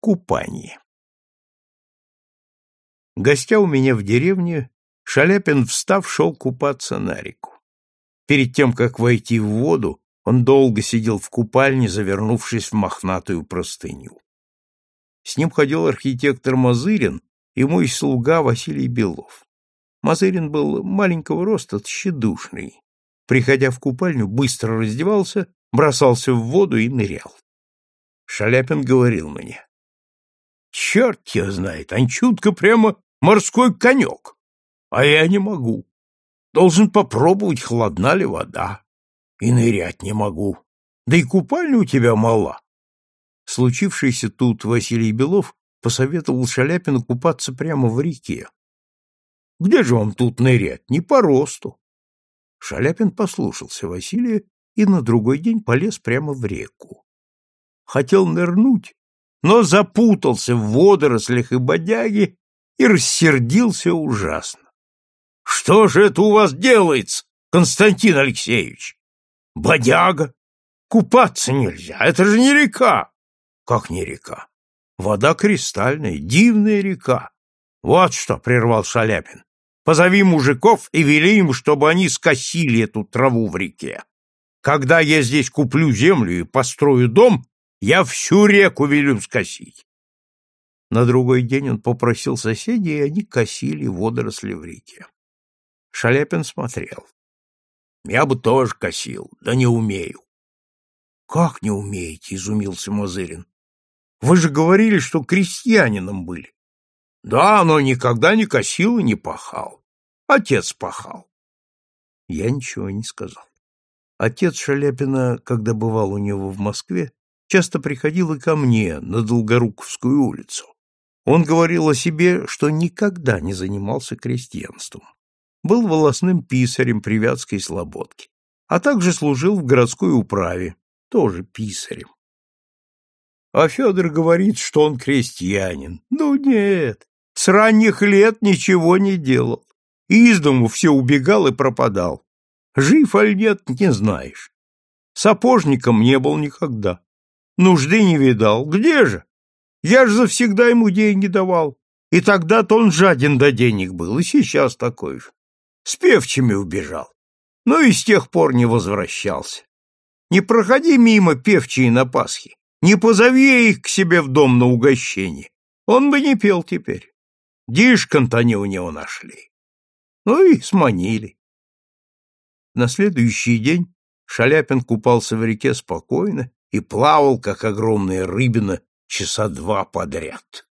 Купание. Гостя у меня в деревне, Шаляпин, встав, шел купаться на реку. Перед тем, как войти в воду, он долго сидел в купальне, завернувшись в мохнатую простыню. С ним ходил архитектор Мазырин и мой слуга Василий Белов. Мазырин был маленького роста, тщедушный. Приходя в купальню, быстро раздевался, бросался в воду и нырял. Шаляпин говорил мне. Черт тебя знает, Анчутка прямо морской конек. А я не могу. Должен попробовать, холодна ли вода. И нырять не могу. Да и купальня у тебя мала. Случившийся тут Василий Белов посоветовал Шаляпину купаться прямо в реке. Где же вам тут нырять? Не по росту. Шаляпин послушался Василия и на другой день полез прямо в реку. Хотел нырнуть, но запутался в водорослях и бодяге и рассердился ужасно. — Что же это у вас делается, Константин Алексеевич? — Бодяга. Купаться нельзя, это же не река. — Как не река? Вода кристальная, дивная река. — Вот что, — прервал Шаляпин, — позови мужиков и вели им, чтобы они скосили эту траву в реке. Когда я здесь куплю землю и построю дом, я всю реку велю скосить. На другой день он попросил соседей, и они косили водоросли в реке. Шаляпин смотрел. Я бы тоже косил, да не умею. Как не умеете, изумился Мозырин. Вы же говорили, что крестьянином были. Да, но никогда не косил и не пахал. Отец пахал. Я ничего не сказал. Отец Шаляпина, когда бывал у него в Москве, часто приходил и ко мне на Долгоруковскую улицу. Он говорил о себе, что никогда не занимался крестьянством. Был волосным писарем при Вятской слободке, а также служил в городской управе, тоже писарем. А Федор говорит, что он крестьянин. Ну нет, с ранних лет ничего не делал. Из дому все убегал и пропадал. Жив аль нет, не знаешь. Сапожником не был никогда. Нужды не видал. Где же? Я ж завсегда ему деньги давал. И тогда-то он жаден до денег был, и сейчас такой же. С певчими убежал. Но и с тех пор не возвращался. Не проходи мимо певчие на Пасхе, не позови их к себе в дом на угощение. Он бы не пел теперь. Дишкант они у него нашли. Ну и сманили. На следующий день Шаляпин купался в реке спокойно и плавал, как огромная рыбина, часа два подряд.